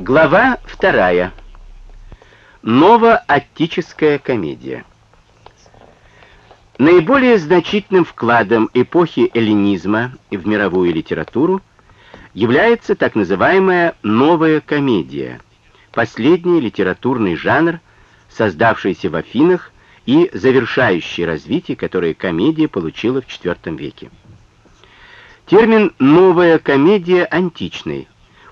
Глава вторая. Новоаттическая комедия. Наиболее значительным вкладом эпохи эллинизма в мировую литературу является так называемая новая комедия, последний литературный жанр, создавшийся в Афинах и завершающий развитие, которое комедия получила в IV веке. Термин «новая комедия» античный –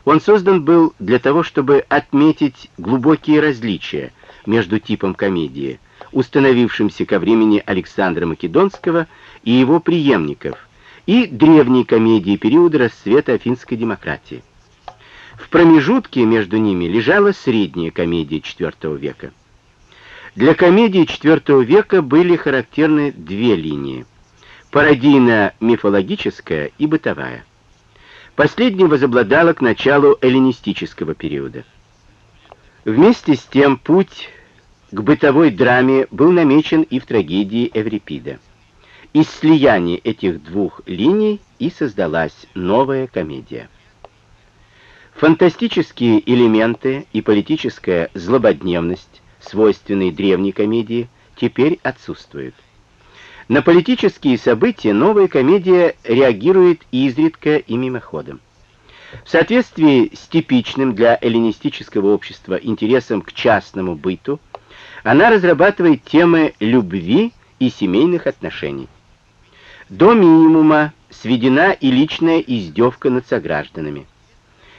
он создан был для того, чтобы отметить глубокие различия между типом комедии, установившимся ко времени Александра Македонского и его преемников, и древней комедии периода расцвета афинской демократии. В промежутке между ними лежала средняя комедия IV века. Для комедии IV века были характерны две линии – пародийно-мифологическая и бытовая. Последнее возобладало к началу эллинистического периода. Вместе с тем путь к бытовой драме был намечен и в трагедии Эврипида. Из слияния этих двух линий и создалась новая комедия. Фантастические элементы и политическая злободневность, свойственные древней комедии, теперь отсутствуют. На политические события новая комедия реагирует изредка и мимоходом. В соответствии с типичным для эллинистического общества интересом к частному быту, она разрабатывает темы любви и семейных отношений. До минимума сведена и личная издевка над согражданами.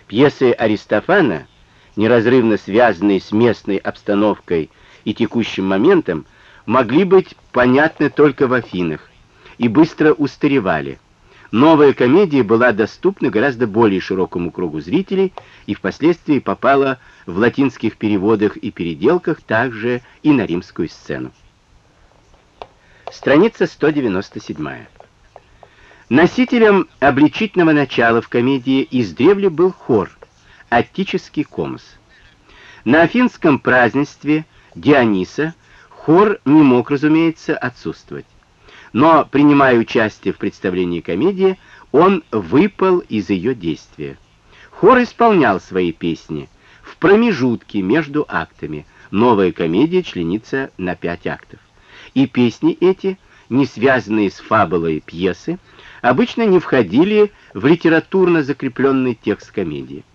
Пьесы Аристофана, неразрывно связанные с местной обстановкой и текущим моментом, могли быть понятны только в Афинах и быстро устаревали. Новая комедия была доступна гораздо более широкому кругу зрителей и впоследствии попала в латинских переводах и переделках также и на римскую сцену. Страница 197. Носителем обличительного начала в комедии издревле был хор, аттический комос. На афинском празднестве Диониса Хор не мог, разумеется, отсутствовать. Но, принимая участие в представлении комедии, он выпал из ее действия. Хор исполнял свои песни в промежутке между актами. Новая комедия членится на пять актов. И песни эти, не связанные с фабулой пьесы, обычно не входили в литературно закрепленный текст комедии.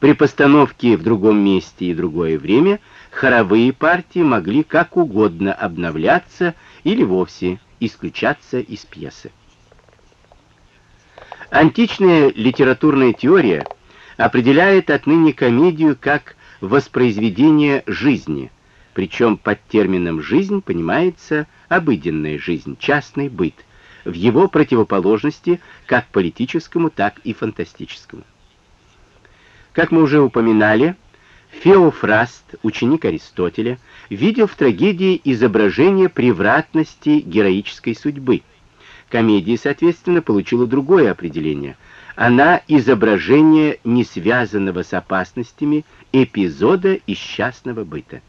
При постановке в другом месте и другое время хоровые партии могли как угодно обновляться или вовсе исключаться из пьесы. Античная литературная теория определяет отныне комедию как воспроизведение жизни, причем под термином «жизнь» понимается обыденная жизнь, частный быт, в его противоположности как политическому, так и фантастическому. Как мы уже упоминали, Феофраст, ученик Аристотеля, видел в трагедии изображение превратности героической судьбы. Комедия, соответственно, получила другое определение. Она изображение не связанного с опасностями эпизода из частного быта.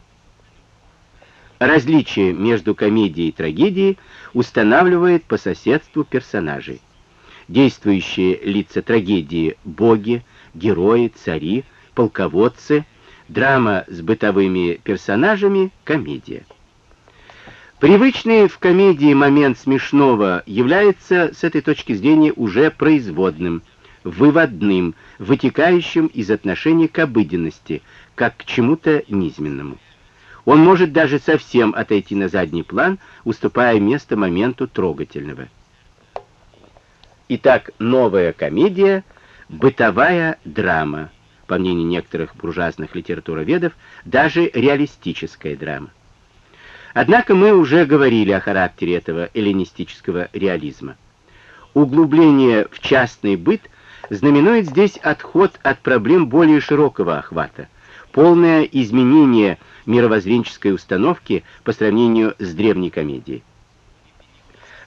Различие между комедией и трагедией устанавливает по соседству персонажей. Действующие лица трагедии – боги, герои, цари, полководцы, драма с бытовыми персонажами, комедия. Привычный в комедии момент смешного является с этой точки зрения уже производным, выводным, вытекающим из отношения к обыденности, как к чему-то низменному. Он может даже совсем отойти на задний план, уступая место моменту трогательного. Итак, новая комедия — бытовая драма, по мнению некоторых буржуазных литературоведов, даже реалистическая драма. Однако мы уже говорили о характере этого эллинистического реализма. Углубление в частный быт знаменует здесь отход от проблем более широкого охвата, полное изменение мировоззренческой установки по сравнению с древней комедией.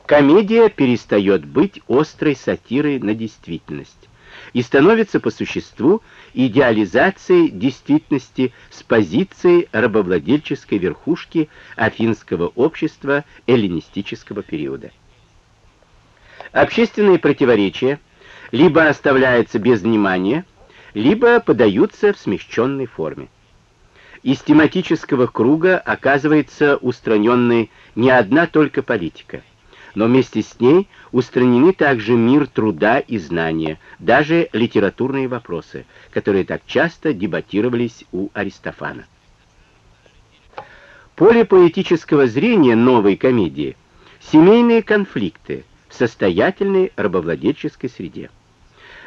Комедия перестает быть острой сатирой на действительность и становится по существу идеализацией действительности с позиции рабовладельческой верхушки афинского общества эллинистического периода. Общественные противоречия либо оставляются без внимания, либо подаются в смягченной форме. Из тематического круга оказывается устраненной не одна только политика, но вместе с ней устранены также мир труда и знания, даже литературные вопросы, которые так часто дебатировались у Аристофана. Поле поэтического зрения новой комедии — семейные конфликты в состоятельной рабовладельческой среде.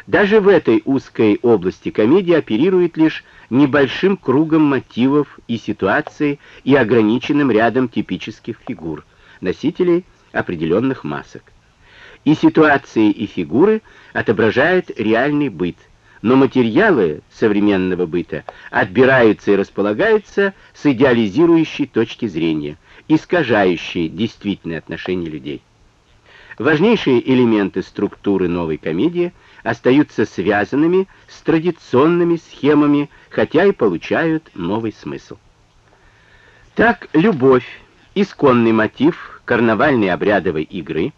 Даже в этой узкой области комедия оперирует лишь небольшим кругом мотивов и ситуаций и ограниченным рядом типических фигур, носителей определенных масок. И ситуации, и фигуры отображают реальный быт, но материалы современного быта отбираются и располагаются с идеализирующей точки зрения, искажающей действительные отношения людей. Важнейшие элементы структуры новой комедии остаются связанными с традиционными схемами, хотя и получают новый смысл. Так любовь, исконный мотив карнавальной обрядовой игры,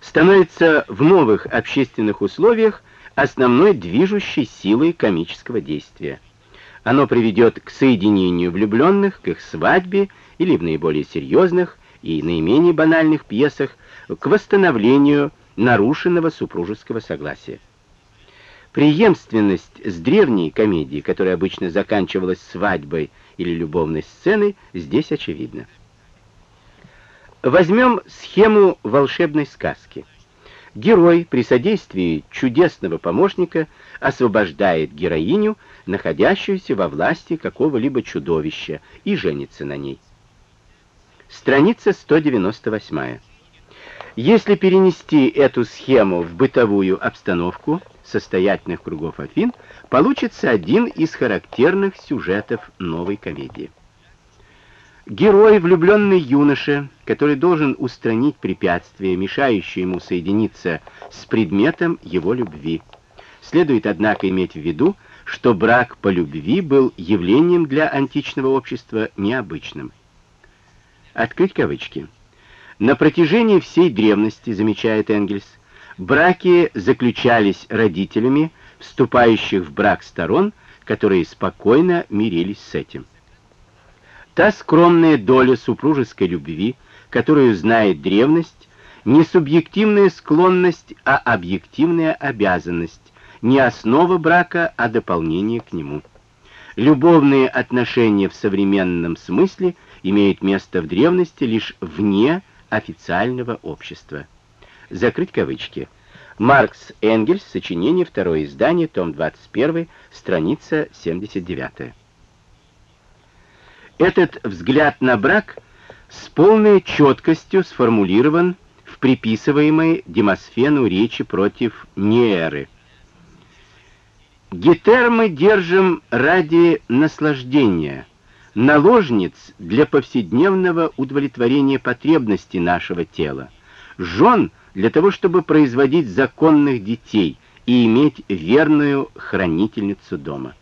становится в новых общественных условиях основной движущей силой комического действия. Оно приведет к соединению влюбленных, к их свадьбе или в наиболее серьезных и наименее банальных пьесах к восстановлению нарушенного супружеского согласия. Преемственность с древней комедией, которая обычно заканчивалась свадьбой или любовной сценой, здесь очевидна. Возьмем схему волшебной сказки. Герой при содействии чудесного помощника освобождает героиню, находящуюся во власти какого-либо чудовища, и женится на ней. Страница 198. Если перенести эту схему в бытовую обстановку состоятельных кругов Афин, получится один из характерных сюжетов новой комедии. Герой, влюбленный юноша, который должен устранить препятствия, мешающие ему соединиться с предметом его любви. Следует, однако, иметь в виду, что брак по любви был явлением для античного общества необычным. Открыть кавычки. На протяжении всей древности, замечает Энгельс, браки заключались родителями, вступающих в брак сторон, которые спокойно мирились с этим. Та скромная доля супружеской любви, которую знает древность, не субъективная склонность, а объективная обязанность, не основа брака, а дополнение к нему. Любовные отношения в современном смысле имеют место в древности лишь вне официального общества. Закрыть кавычки. Маркс Энгельс, сочинение, второе издание, том 21, страница 79. Этот взгляд на брак с полной четкостью сформулирован в приписываемой Демосфену речи против Неэры. Гетер мы держим ради наслаждения, наложниц для повседневного удовлетворения потребностей нашего тела, жен для того, чтобы производить законных детей и иметь верную хранительницу дома.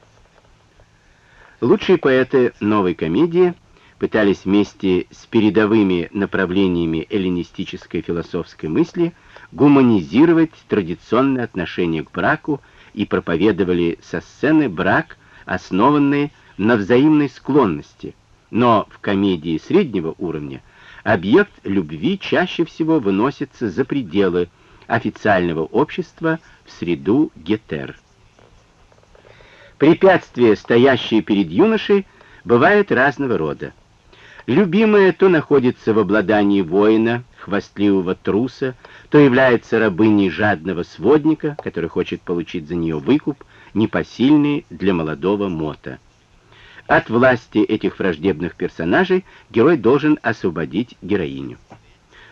Лучшие поэты новой комедии пытались вместе с передовыми направлениями эллинистической философской мысли гуманизировать традиционное отношение к браку и проповедовали со сцены брак, основанный на взаимной склонности. Но в комедии среднего уровня объект любви чаще всего выносится за пределы официального общества в среду гетер. Препятствия, стоящие перед юношей, бывают разного рода. Любимая то находится в обладании воина, хвастливого труса, то является рабыней жадного сводника, который хочет получить за нее выкуп, непосильный для молодого мота. От власти этих враждебных персонажей герой должен освободить героиню.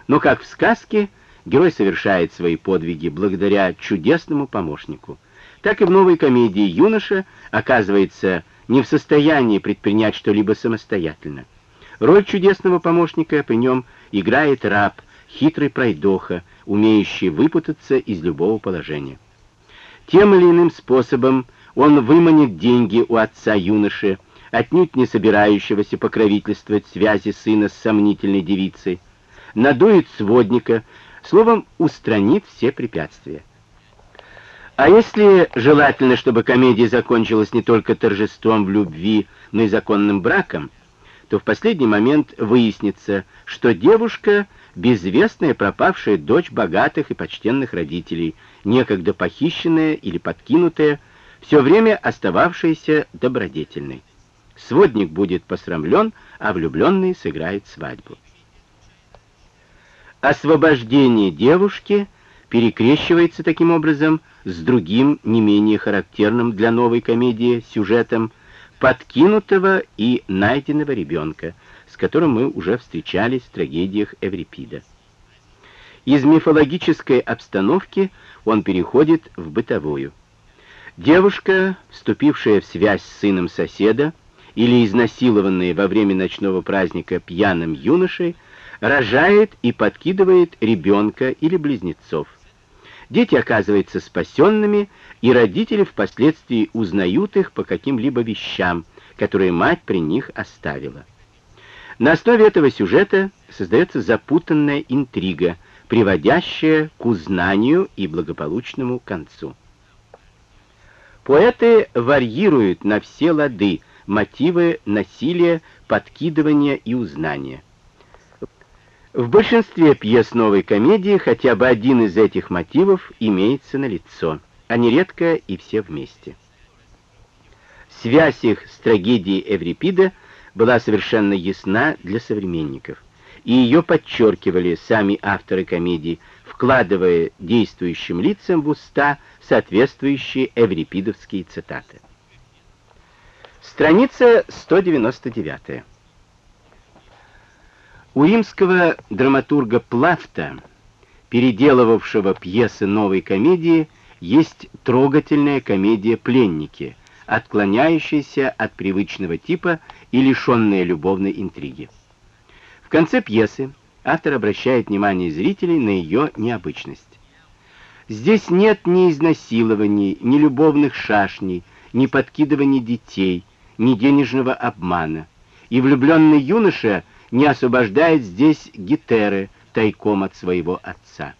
Но как в сказке, герой совершает свои подвиги благодаря чудесному помощнику так и в новой комедии юноша оказывается не в состоянии предпринять что-либо самостоятельно. Роль чудесного помощника при нем играет раб, хитрый пройдоха, умеющий выпутаться из любого положения. Тем или иным способом он выманит деньги у отца юноши, отнюдь не собирающегося покровительствовать связи сына с сомнительной девицей, надует сводника, словом, устранит все препятствия. А если желательно, чтобы комедия закончилась не только торжеством в любви, но и законным браком, то в последний момент выяснится, что девушка — безвестная пропавшая дочь богатых и почтенных родителей, некогда похищенная или подкинутая, все время остававшаяся добродетельной. Сводник будет посрамлен, а влюбленный сыграет свадьбу. Освобождение девушки перекрещивается таким образом с другим, не менее характерным для новой комедии сюжетом подкинутого и найденного ребенка, с которым мы уже встречались в трагедиях Эврипида. Из мифологической обстановки он переходит в бытовую. Девушка, вступившая в связь с сыном соседа, или изнасилованная во время ночного праздника пьяным юношей, рожает и подкидывает ребенка или близнецов. Дети оказываются спасенными, и родители впоследствии узнают их по каким-либо вещам, которые мать при них оставила. На основе этого сюжета создается запутанная интрига, приводящая к узнанию и благополучному концу. Поэты варьируют на все лады мотивы насилия, подкидывания и узнания. В большинстве пьес новой комедии хотя бы один из этих мотивов имеется на лицо, а нередко и все вместе. Связь их с трагедией Эврипида была совершенно ясна для современников, и ее подчеркивали сами авторы комедии, вкладывая действующим лицам в уста соответствующие эврипидовские цитаты. Страница 199. У римского драматурга Плафта, переделывавшего пьесы новой комедии, есть трогательная комедия «Пленники», отклоняющаяся от привычного типа и лишенная любовной интриги. В конце пьесы автор обращает внимание зрителей на ее необычность. Здесь нет ни изнасилований, ни любовных шашней, ни подкидываний детей, ни денежного обмана, и влюбленный юноша — не освобождает здесь Гетеры тайком от своего отца.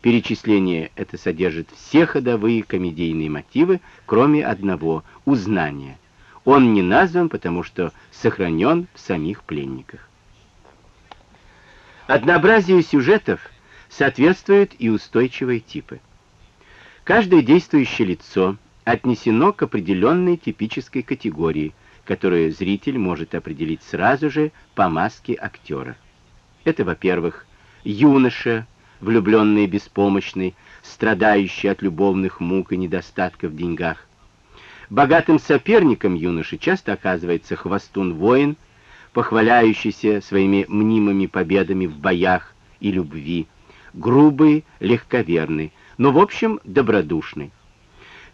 Перечисление это содержит все ходовые комедийные мотивы, кроме одного — узнания. Он не назван, потому что сохранен в самих пленниках. Однообразие сюжетов соответствует и устойчивые типы. Каждое действующее лицо отнесено к определенной типической категории, которую зритель может определить сразу же по маске актера. Это, во-первых, юноша, влюбленный и беспомощный, страдающий от любовных мук и недостатков в деньгах. Богатым соперником юноши часто оказывается хвостун-воин, похваляющийся своими мнимыми победами в боях и любви, грубый, легковерный, но в общем добродушный.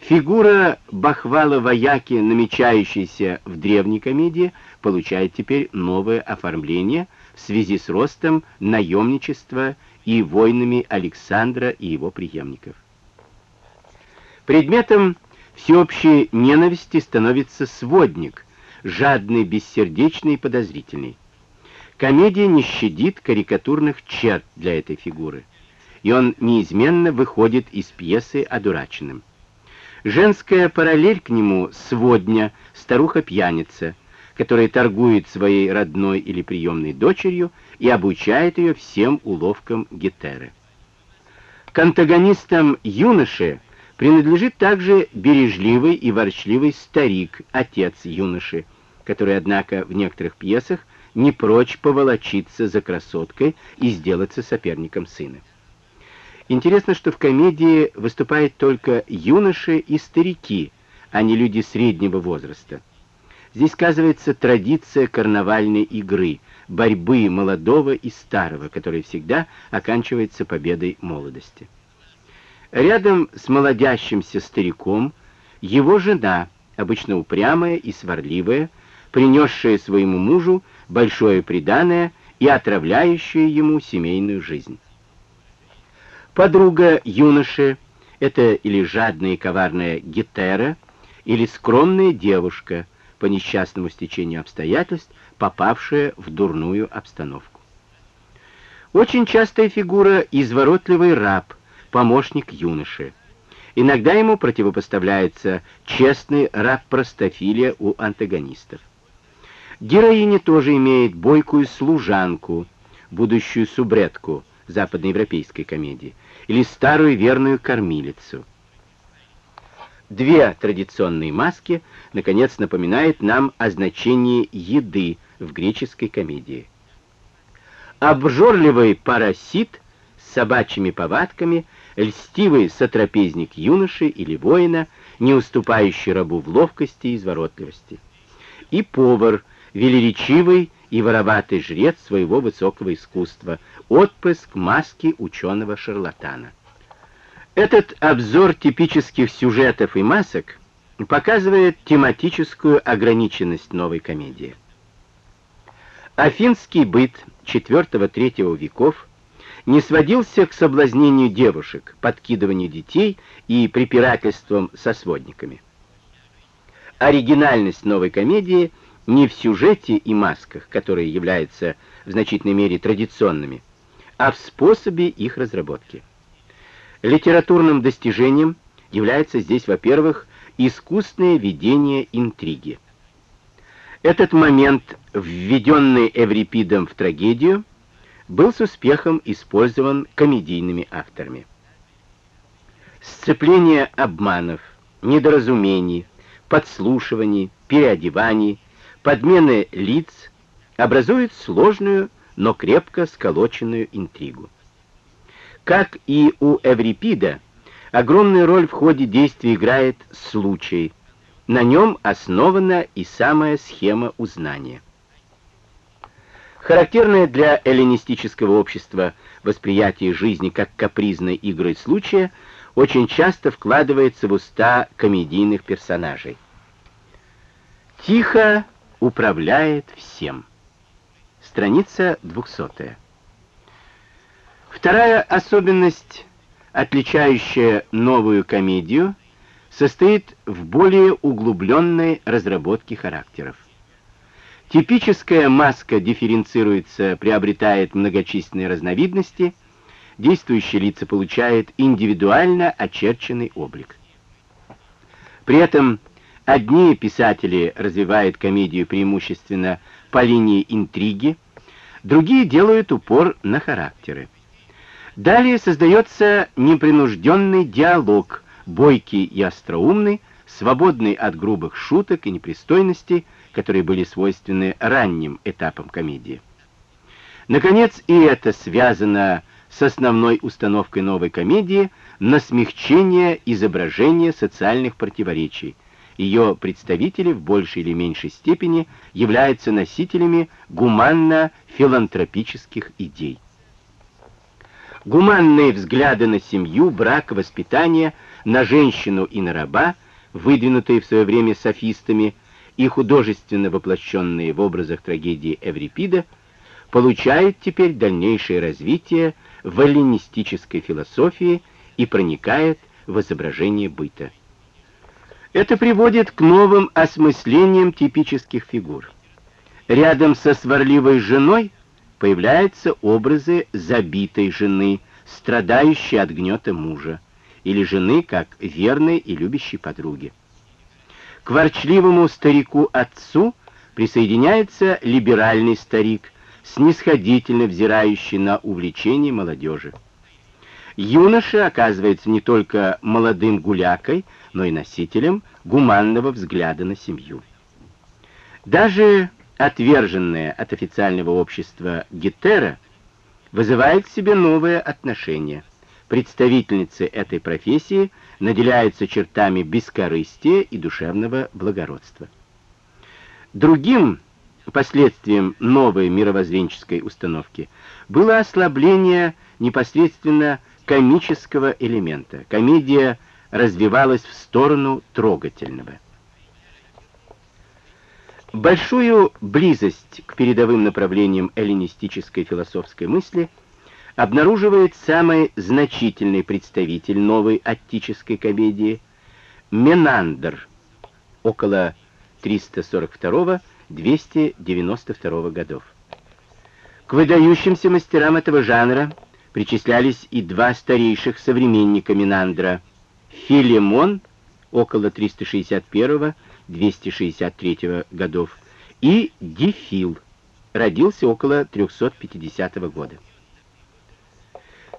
Фигура Бахвала-вояки, намечающаяся в древней комедии, получает теперь новое оформление в связи с ростом наемничества и войнами Александра и его преемников. Предметом всеобщей ненависти становится сводник, жадный, бессердечный и подозрительный. Комедия не щадит карикатурных черт для этой фигуры, и он неизменно выходит из пьесы одураченным. Женская параллель к нему — сводня, старуха-пьяница, которая торгует своей родной или приемной дочерью и обучает ее всем уловкам Гетеры. К антагонистам юноши принадлежит также бережливый и ворчливый старик, отец юноши, который, однако, в некоторых пьесах не прочь поволочиться за красоткой и сделаться соперником сына. Интересно, что в комедии выступают только юноши и старики, а не люди среднего возраста. Здесь сказывается традиция карнавальной игры, борьбы молодого и старого, которая всегда оканчивается победой молодости. Рядом с молодящимся стариком его жена, обычно упрямая и сварливая, принесшая своему мужу большое преданное и отравляющая ему семейную жизнь. Подруга юноши — это или жадная и коварная Гетера, или скромная девушка, по несчастному стечению обстоятельств, попавшая в дурную обстановку. Очень частая фигура — изворотливый раб, помощник юноши. Иногда ему противопоставляется честный раб простофилия у антагонистов. Героиня тоже имеет бойкую служанку, будущую субретку западноевропейской комедии, или старую верную кормилицу. Две традиционные маски, наконец, напоминают нам о значении еды в греческой комедии. Обжорливый парасит с собачьими повадками, льстивый сотрапезник юноши или воина, не уступающий рабу в ловкости и изворотливости. И повар, велеречивый и вороватый жрец своего высокого искусства, отпрыск маски ученого-шарлатана. Этот обзор типических сюжетов и масок показывает тематическую ограниченность новой комедии. Афинский быт IV-III веков не сводился к соблазнению девушек, подкидыванию детей и препирательствам со сводниками. Оригинальность новой комедии не в сюжете и масках, которые являются в значительной мере традиционными, а в способе их разработки. Литературным достижением является здесь, во-первых, искусное ведение интриги. Этот момент, введенный Эврипидом в трагедию, был с успехом использован комедийными авторами. Сцепление обманов, недоразумений, подслушиваний, переодеваний, подмены лиц образуют сложную, но крепко сколоченную интригу. Как и у Эврипида, огромную роль в ходе действия играет случай, на нем основана и самая схема узнания. Характерное для эллинистического общества восприятие жизни как капризной игрой случая очень часто вкладывается в уста комедийных персонажей. Тихо управляет всем. Страница 200. Вторая особенность, отличающая новую комедию – состоит в более углубленной разработке характеров. Типическая маска дифференцируется, приобретает многочисленные разновидности, действующие лица получают индивидуально очерченный облик. При этом одни писатели развивают комедию преимущественно по линии интриги, другие делают упор на характеры. Далее создается непринужденный диалог – бойкий и остроумный, свободный от грубых шуток и непристойностей, которые были свойственны ранним этапам комедии. Наконец, и это связано с основной установкой новой комедии на смягчение изображения социальных противоречий. Ее представители в большей или меньшей степени являются носителями гуманно-филантропических идей. Гуманные взгляды на семью, брак, воспитание – на женщину и на раба, выдвинутые в свое время софистами и художественно воплощенные в образах трагедии Эврипида, получают теперь дальнейшее развитие в эллинистической философии и проникает в изображение быта. Это приводит к новым осмыслениям типических фигур. Рядом со сварливой женой появляются образы забитой жены, страдающей от гнета мужа или жены как верной и любящей подруги. К ворчливому старику-отцу присоединяется либеральный старик, снисходительно взирающий на увлечение молодежи. Юноша оказывается не только молодым гулякой, но и носителем гуманного взгляда на семью. Даже отверженная от официального общества Гетера вызывает к себе новое отношение – представительницы этой профессии наделяются чертами бескорыстия и душевного благородства. Другим последствием новой мировоззренческой установки было ослабление непосредственно комического элемента. Комедия развивалась в сторону трогательного. Большую близость к передовым направлениям эллинистической философской мысли – обнаруживает самый значительный представитель новой аттической комедии Менандр около 342-292 годов. К выдающимся мастерам этого жанра причислялись и два старейших современника Менандра Филимон около 361-263 годов и Дефил родился около 350 года.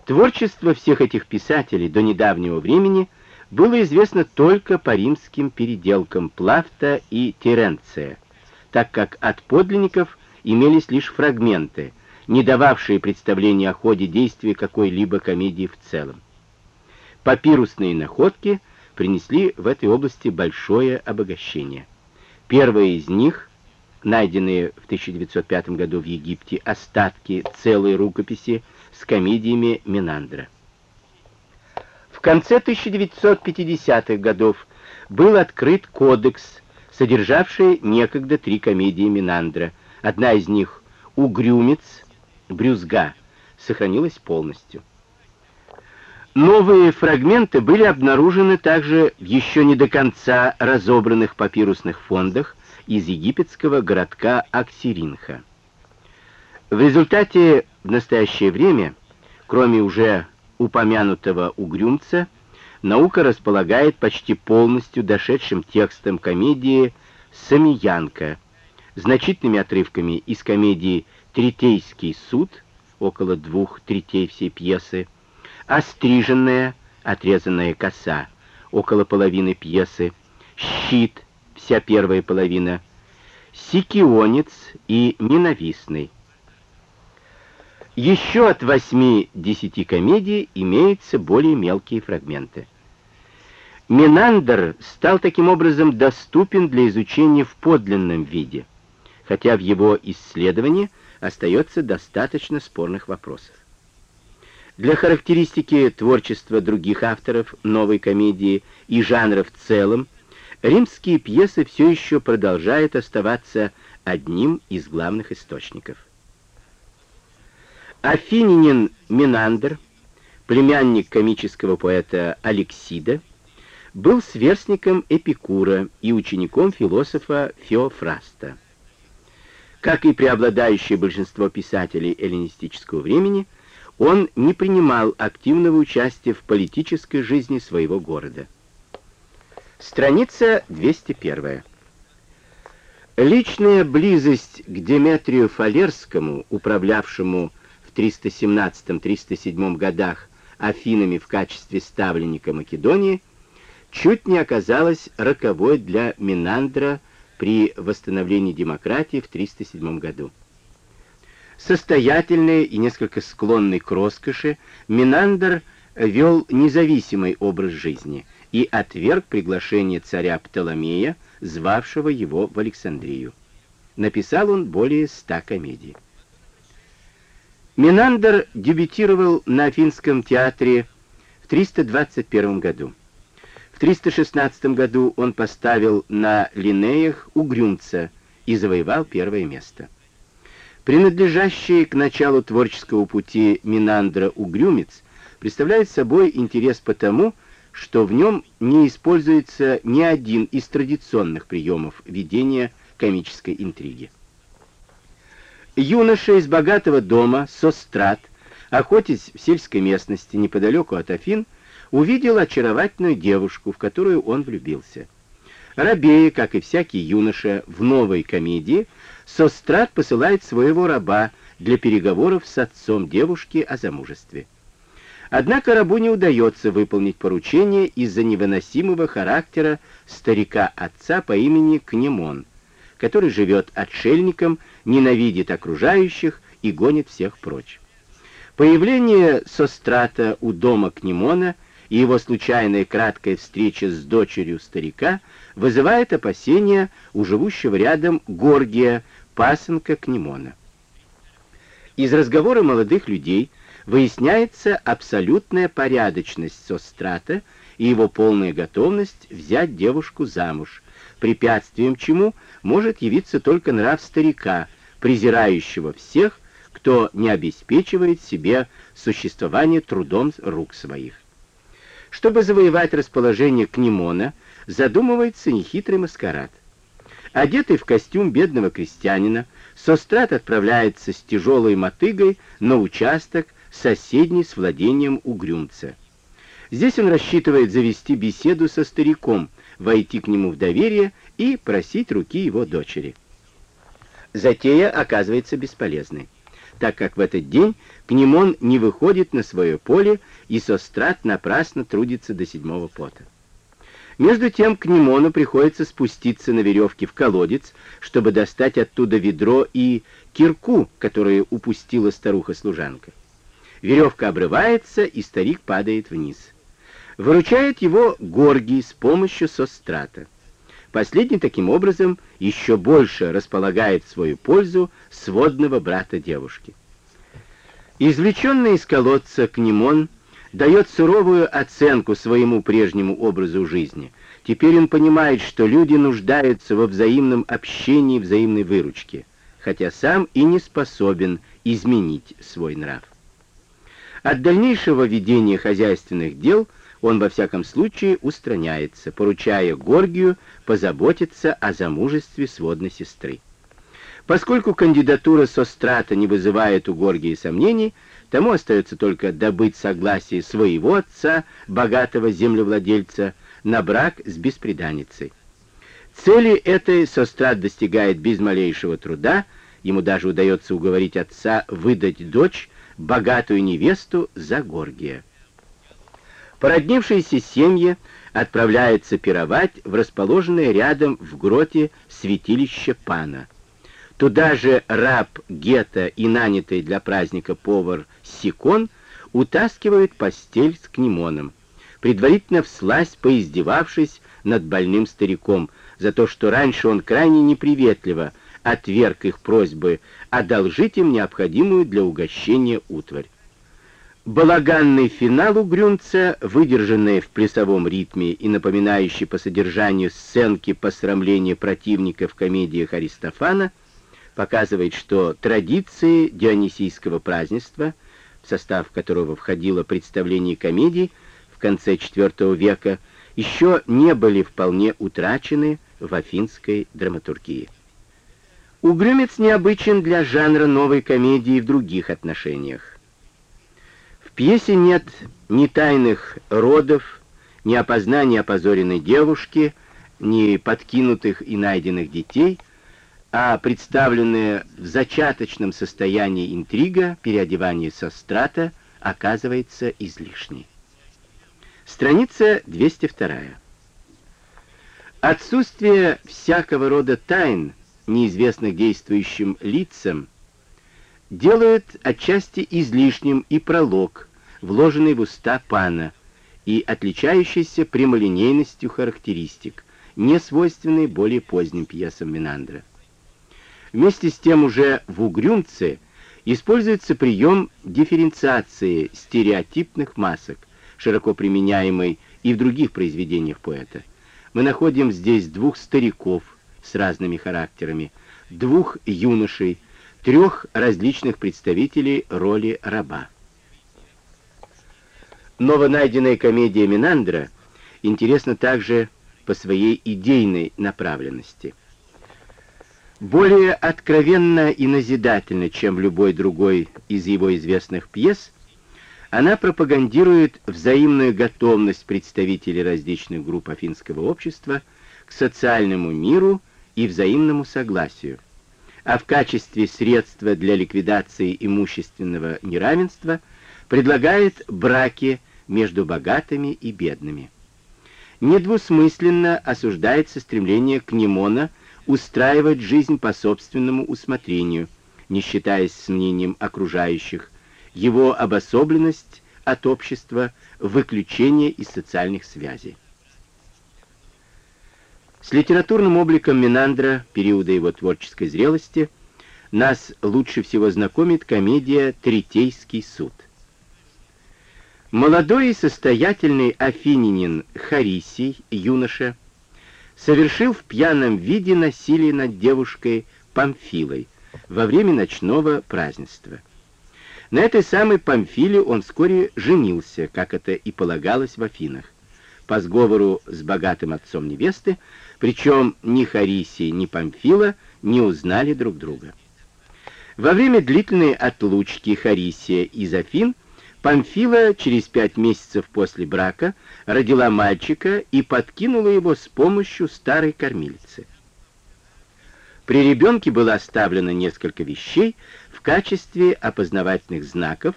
Творчество всех этих писателей до недавнего времени было известно только по римским переделкам Плафта и Теренция, так как от подлинников имелись лишь фрагменты, не дававшие представления о ходе действия какой-либо комедии в целом. Папирусные находки принесли в этой области большое обогащение. Первые из них, найденные в 1905 году в Египте остатки целой рукописи с комедиями Минандра. В конце 1950-х годов был открыт кодекс, содержавший некогда три комедии Минандра. Одна из них «Угрюмец», «Брюзга» сохранилась полностью. Новые фрагменты были обнаружены также в еще не до конца разобранных папирусных фондах из египетского городка Аксиринха. В результате в настоящее время, кроме уже упомянутого угрюмца, наука располагает почти полностью дошедшим текстом комедии «Самиянка», значительными отрывками из комедии «Третейский суд», около двух третей всей пьесы, «Остриженная», отрезанная коса, около половины пьесы, «Щит», вся первая половина, «Сикионец» и «Ненавистный», еще от восьми-десяти комедий имеются более мелкие фрагменты. Минандр стал таким образом доступен для изучения в подлинном виде, хотя в его исследовании остается достаточно спорных вопросов. Для характеристики творчества других авторов новой комедии и жанра в целом римские пьесы все еще продолжают оставаться одним из главных источников. Афининин Минандр, племянник комического поэта Алексида, был сверстником Эпикура и учеником философа Феофраста. Как и преобладающее большинство писателей эллинистического времени, он не принимал активного участия в политической жизни своего города. Страница 201. Личная близость к Деметрию Фалерскому, управлявшему в 317-307 годах Афинами в качестве ставленника Македонии, чуть не оказалась роковой для Минандра при восстановлении демократии в 307 году. Состоятельный и несколько склонный к роскоши, Минандр вел независимый образ жизни и отверг приглашение царя Птоломея, звавшего его в Александрию. Написал он более ста комедий. Минандр дебютировал на Афинском театре в 321 году. В 316 году он поставил на Линеях Угрюмца и завоевал первое место. Принадлежащий к началу творческого пути Минандра Угрюмец представляет собой интерес потому, что в нем не используется ни один из традиционных приемов ведения комической интриги. Юноша из богатого дома, Сострат, охотясь в сельской местности неподалеку от Афин, увидел очаровательную девушку, в которую он влюбился. Рабея, как и всякий юноша в новой комедии, Сострат посылает своего раба для переговоров с отцом девушки о замужестве. Однако рабу не удается выполнить поручение из-за невыносимого характера старика-отца по имени Кнемон, который живет отшельником, ненавидит окружающих и гонит всех прочь. Появление Сострата у дома Кнемона и его случайная краткая встреча с дочерью старика вызывает опасения у живущего рядом Горгия, пасынка Кнемона. Из разговора молодых людей выясняется абсолютная порядочность Сострата и его полная готовность взять девушку замуж, препятствием чему может явиться только нрав старика, презирающего всех, кто не обеспечивает себе существование трудом рук своих. Чтобы завоевать расположение Кнемона, задумывается нехитрый маскарад. Одетый в костюм бедного крестьянина, Сострат отправляется с тяжелой мотыгой на участок, соседний с владением Угрюмца. Здесь он рассчитывает завести беседу со стариком, войти к нему в доверие и просить руки его дочери. Затея оказывается бесполезной, так как в этот день Пнемон не выходит на свое поле, и Сострат напрасно трудится до седьмого пота. Между тем к Немону приходится спуститься на веревке в колодец, чтобы достать оттуда ведро и кирку, которую упустила старуха-служанка. Веревка обрывается, и старик падает вниз. Выручает его Горгий с помощью Сострата. Последний таким образом еще больше располагает в свою пользу сводного брата девушки. Извлеченный из колодца Кнемон дает суровую оценку своему прежнему образу жизни. Теперь он понимает, что люди нуждаются во взаимном общении, взаимной выручке, хотя сам и не способен изменить свой нрав. От дальнейшего ведения хозяйственных дел он во всяком случае устраняется, поручая Горгию позаботиться о замужестве сводной сестры. Поскольку кандидатура Сострата не вызывает у Горгии сомнений, Тому остается только добыть согласие своего отца, богатого землевладельца, на брак с бесприданницей. Цели этой Сострат достигает без малейшего труда, ему даже удается уговорить отца выдать дочь, богатую невесту, за Горгия. Породнившиеся семьи отправляются пировать в расположенное рядом в гроте святилище Пана — Туда же раб Гета и нанятый для праздника повар Сикон утаскивают постель с кнемоном, предварительно всласть поиздевавшись над больным стариком за то, что раньше он крайне неприветливо отверг их просьбы одолжить им необходимую для угощения утварь. Балаганный финал у Грюнца, выдержанный в плясовом ритме и напоминающий по содержанию сценки посрамления противника в комедиях Аристофана, показывает, что традиции дионисийского празднества, в состав которого входило представление комедий в конце IV века, еще не были вполне утрачены в афинской драматургии. Угрюмец необычен для жанра новой комедии в других отношениях. В пьесе нет ни тайных родов, ни опознания опозоренной девушки, ни подкинутых и найденных детей — а представленная в зачаточном состоянии интрига, переодевание со страта, оказывается излишней. Страница 202. Отсутствие всякого рода тайн, неизвестных действующим лицам, делает отчасти излишним и пролог, вложенный в уста пана, и отличающийся прямолинейностью характеристик, не свойственный более поздним пьесам Минандра. Вместе с тем уже в «Угрюмце» используется прием дифференциации стереотипных масок, широко применяемый и в других произведениях поэта. Мы находим здесь двух стариков с разными характерами, двух юношей, трех различных представителей роли раба. Новонайденная комедия Минандра интересна также по своей идейной направленности – более откровенно и назидательно, чем любой другой из его известных пьес, она пропагандирует взаимную готовность представителей различных групп афинского общества к социальному миру и взаимному согласию, а в качестве средства для ликвидации имущественного неравенства предлагает браки между богатыми и бедными. Недвусмысленно осуждается стремление Кнемона устраивать жизнь по собственному усмотрению, не считаясь с мнением окружающих, его обособленность от общества, выключение из социальных связей. С литературным обликом Минандра периода его творческой зрелости нас лучше всего знакомит комедия «Третейский суд». Молодой и состоятельный афининин Харисий, юноша, совершил в пьяном виде насилие над девушкой Памфилой во время ночного празднества. На этой самой Памфиле он вскоре женился, как это и полагалось в Афинах, по сговору с богатым отцом невесты, причем ни Харисий, ни Памфила не узнали друг друга. Во время длительной отлучки Харисия из Афин Памфила через пять месяцев после брака родила мальчика и подкинула его с помощью старой кормилицы. При ребенке было оставлено несколько вещей в качестве опознавательных знаков,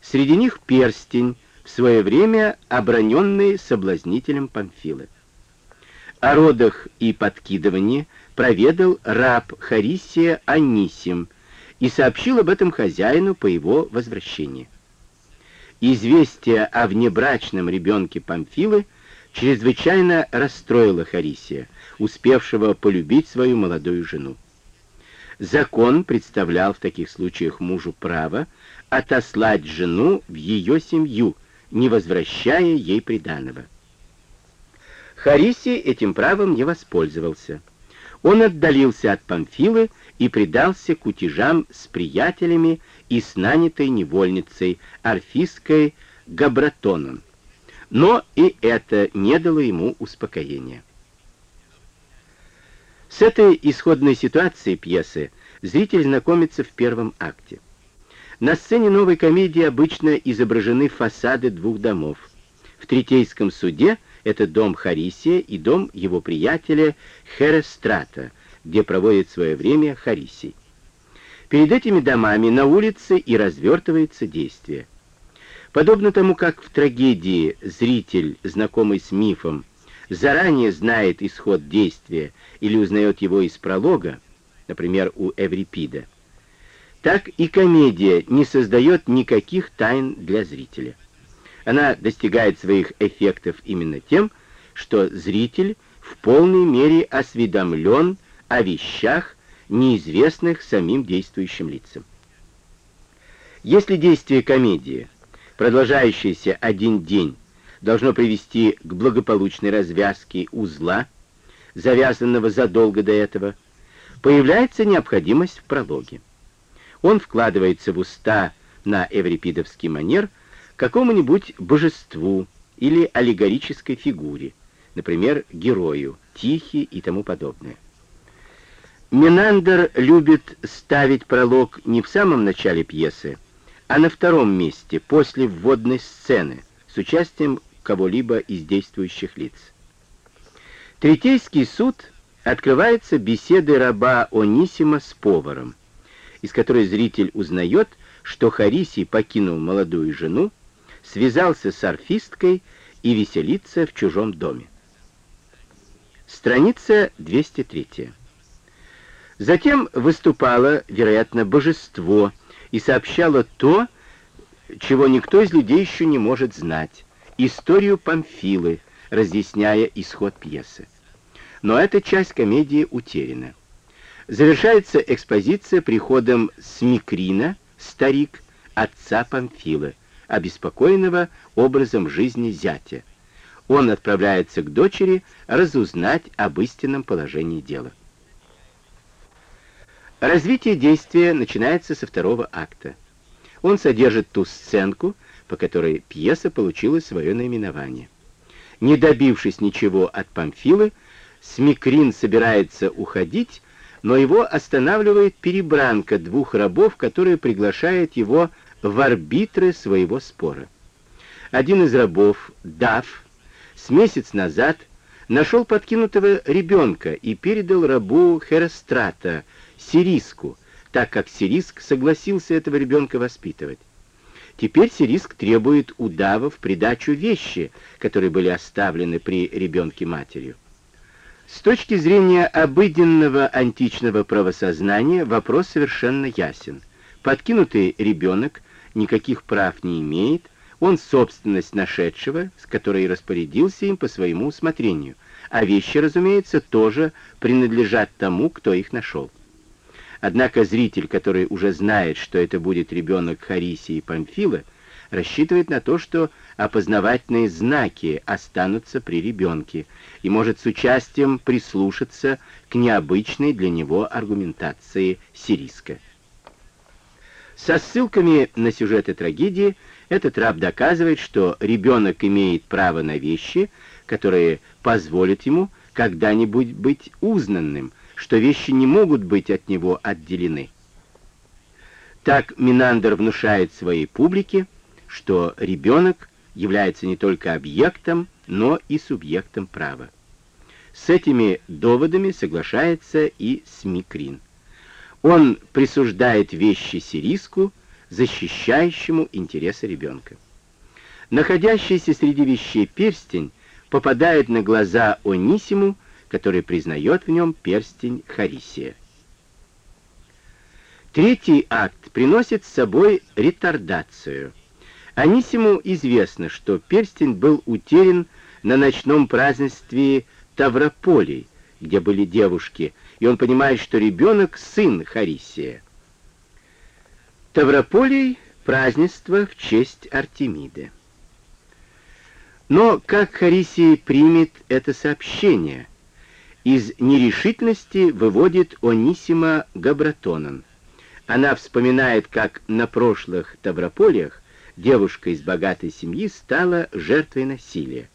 среди них перстень, в свое время оброненный соблазнителем Памфилы. О родах и подкидывании проведал раб Харисия Анисим и сообщил об этом хозяину по его возвращении. Известие о внебрачном ребенке Памфилы чрезвычайно расстроило Харисия, успевшего полюбить свою молодую жену. Закон представлял в таких случаях мужу право отослать жену в ее семью, не возвращая ей приданого. Харисий этим правом не воспользовался он отдалился от Памфилы и предался кутежам с приятелями и с нанятой невольницей Орфиской Габратоном. Но и это не дало ему успокоения. С этой исходной ситуацией пьесы зритель знакомится в первом акте. На сцене новой комедии обычно изображены фасады двух домов. В Третейском суде – это дом Харисия и дом его приятеля Херестрата, где проводит свое время Харисий. Перед этими домами на улице и развертывается действие. Подобно тому, как в трагедии зритель, знакомый с мифом, заранее знает исход действия или узнает его из пролога, например, у Эврипида, так и комедия не создает никаких тайн для зрителя. Она достигает своих эффектов именно тем, что зритель в полной мере осведомлен о вещах, неизвестных самим действующим лицам. Если действие комедии, продолжающееся один день, должно привести к благополучной развязке узла, завязанного задолго до этого, появляется необходимость в прологе. Он вкладывается в уста на эврипидовский манер – какому-нибудь божеству или аллегорической фигуре, например, герою, Тихий и тому подобное. Менандер любит ставить пролог не в самом начале пьесы, а на втором месте, после вводной сцены, с участием кого-либо из действующих лиц. Третейский суд открывается беседой раба Онисима с поваром, из которой зритель узнает, что Харисий покинул молодую жену связался с арфисткой и веселится в чужом доме. Страница 203. Затем выступало, вероятно, божество и сообщало то, чего никто из людей еще не может знать, историю Памфилы, разъясняя исход пьесы. Но эта часть комедии утеряна. Завершается экспозиция приходом Смикрина, старик, отца Памфилы, обеспокоенного образом жизни зятя. Он отправляется к дочери разузнать об истинном положении дела. Развитие действия начинается со второго акта. Он содержит ту сценку, по которой пьеса получила свое наименование. Не добившись ничего от Памфилы, Смикрин собирается уходить, но его останавливает перебранка двух рабов, которые приглашают его в арбитры своего спора. Один из рабов, Дав, с месяц назад нашел подкинутого ребенка и передал рабу Херострата, Сириску, так как Сириск согласился этого ребенка воспитывать. Теперь Сириск требует у Дава в придачу вещи, которые были оставлены при ребенке матерью. С точки зрения обыденного античного правосознания вопрос совершенно ясен. Подкинутый ребенок никаких прав не имеет, он собственность нашедшего, с которой распорядился им по своему усмотрению, а вещи, разумеется, тоже принадлежат тому, кто их нашел. Однако зритель, который уже знает, что это будет ребенок Харисии и Памфила, рассчитывает на то, что опознавательные знаки останутся при ребенке и может с участием прислушаться к необычной для него аргументации Сириска. Со ссылками на сюжеты трагедии этот раб доказывает, что ребенок имеет право на вещи, которые позволят ему когда-нибудь быть узнанным, что вещи не могут быть от него отделены. Так Минандр внушает своей публике, что ребенок является не только объектом, но и субъектом права. С этими доводами соглашается и Смикрин. Он присуждает вещи Сириску, защищающему интересы ребенка. Находящийся среди вещей перстень попадает на глаза Онисиму, который признает в нем перстень Харисия. Третий акт приносит с собой ретардацию. Анисиму известно, что перстень был утерян на ночном празднестве Таврополей, где были девушки, и он понимает, что ребенок — сын Харисия. Таврополей — празднество в честь Артемиды. Но как Харисий примет это сообщение? Из нерешительности выводит Онисима Габратонан. Она вспоминает, как на прошлых Таврополиях девушка из богатой семьи стала жертвой насилия.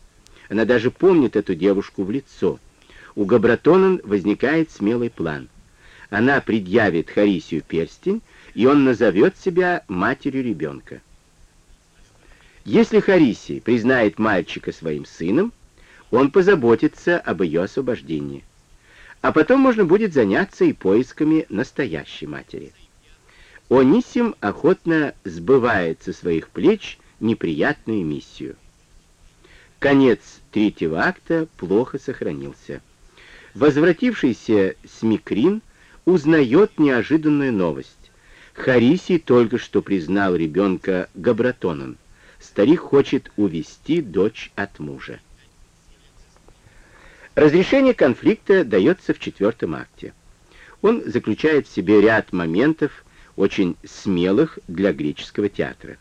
Она даже помнит эту девушку в лицо. У Габратонан возникает смелый план. Она предъявит Харисию перстень, и он назовет себя матерью ребенка. Если Харисий признает мальчика своим сыном, он позаботится об ее освобождении. А потом можно будет заняться и поисками настоящей матери. Онисим охотно сбывает со своих плеч неприятную миссию. Конец третьего акта плохо сохранился. Возвратившийся Смикрин узнает неожиданную новость. Харисий только что признал ребенка Габратоном старик хочет увести дочь от мужа. Разрешение конфликта дается в четвертом акте. Он заключает в себе ряд моментов, очень смелых для греческого театра.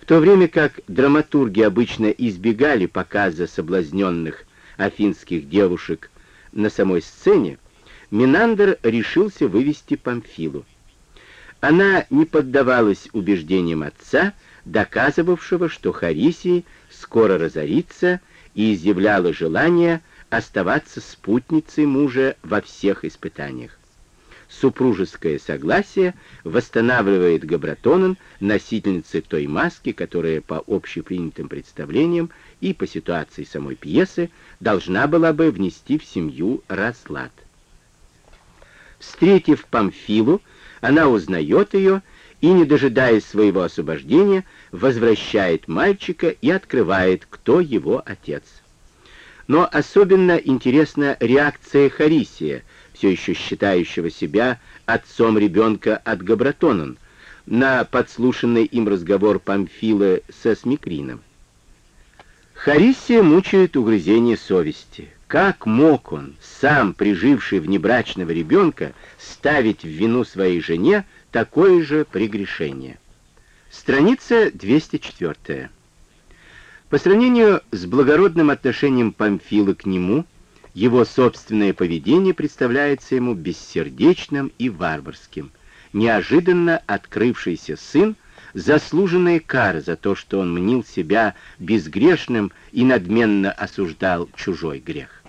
В то время как драматурги обычно избегали показа соблазненных афинских девушек на самой сцене, Минандр решился вывести Памфилу. Она не поддавалась убеждениям отца, доказывавшего, что Харисий скоро разорится, и изъявляла желание оставаться спутницей мужа во всех испытаниях. Супружеское согласие восстанавливает Габратонен, носительницей той маски, которая по общепринятым представлениям и по ситуации самой пьесы должна была бы внести в семью разлад. Встретив Памфилу, она узнает ее и, не дожидаясь своего освобождения, возвращает мальчика и открывает, кто его отец. Но особенно интересна реакция Харисия, все еще считающего себя отцом ребенка от Габратонон, на подслушанный им разговор Памфилы со Смикрином. Харисия мучает угрызение совести. Как мог он, сам приживший внебрачного ребенка, ставить в вину своей жене такое же прегрешение? Страница 204. По сравнению с благородным отношением Памфилы к нему, его собственное поведение представляется ему бессердечным и варварским. Неожиданно открывшийся сын — заслуженная кара за то, что он мнил себя безгрешным и надменно осуждал чужой грех.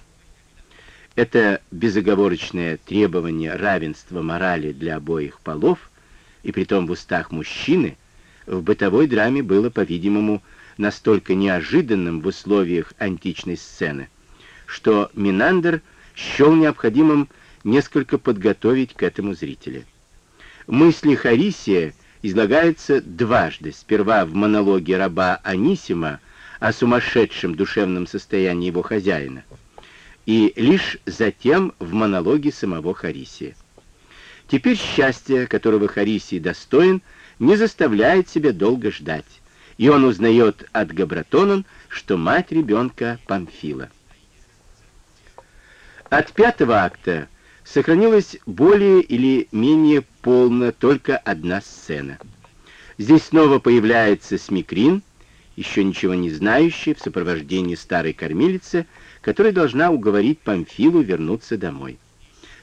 Это безоговорочное требование равенства морали для обоих полов, и притом в устах мужчины — в бытовой драме было, по-видимому, настолько неожиданным в условиях античной сцены, что Минандер счел необходимым несколько подготовить к этому зрителя. Мысли Харисия излагаются дважды, сперва в монологе раба Анисима о сумасшедшем душевном состоянии его хозяина, и лишь затем в монологе самого Харисия. Теперь счастье, которого Харисий достоин, — не заставляет себя долго ждать, и он узнает от Габратонон, что мать ребенка Памфила. От пятого акта сохранилась более или менее полно только одна сцена. Здесь снова появляется Смикрин, еще ничего не знающий, в сопровождении старой кормилицы, которая должна уговорить Памфилу вернуться домой.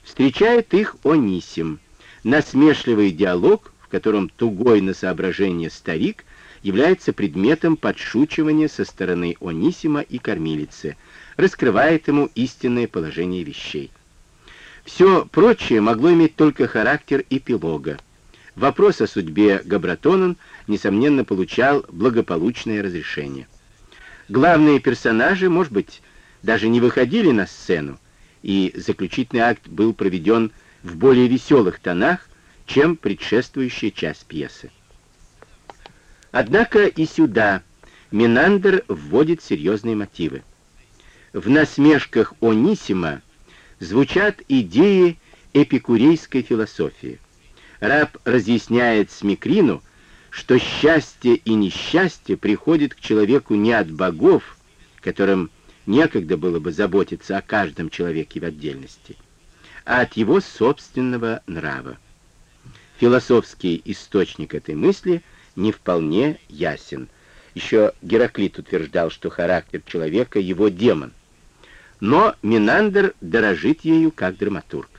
Встречает их Онисим. Насмешливый диалог в котором тугой на соображение старик является предметом подшучивания со стороны Онисима и кормилицы, раскрывает ему истинное положение вещей. Все прочее могло иметь только характер эпилога. вопрос о судьбе Габратонен, несомненно, получал благополучное разрешение. Главные персонажи, может быть, даже не выходили на сцену, и заключительный акт был проведен в более веселых тонах, чем предшествующая часть пьесы. Однако и сюда Минандр вводит серьезные мотивы. В насмешках Онисима звучат идеи эпикурейской философии. Раб разъясняет Смикрину, что счастье и несчастье приходит к человеку не от богов, которым некогда было бы заботиться о каждом человеке в отдельности, а от его собственного нрава. Философский источник этой мысли не вполне ясен. Еще Гераклит утверждал, что характер человека — его демон. Но Минандр дорожит ею как драматург.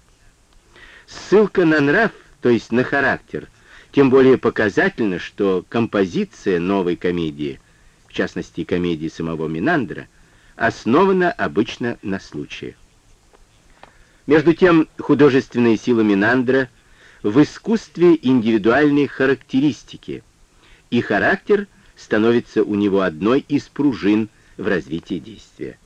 Ссылка на нрав, то есть на характер, тем более показательна, что композиция новой комедии, в частности комедии самого Минандра, основана обычно на случае. Между тем, художественные силы Минандра в искусстве индивидуальной характеристики, и характер становится у него одной из пружин в развитии действия.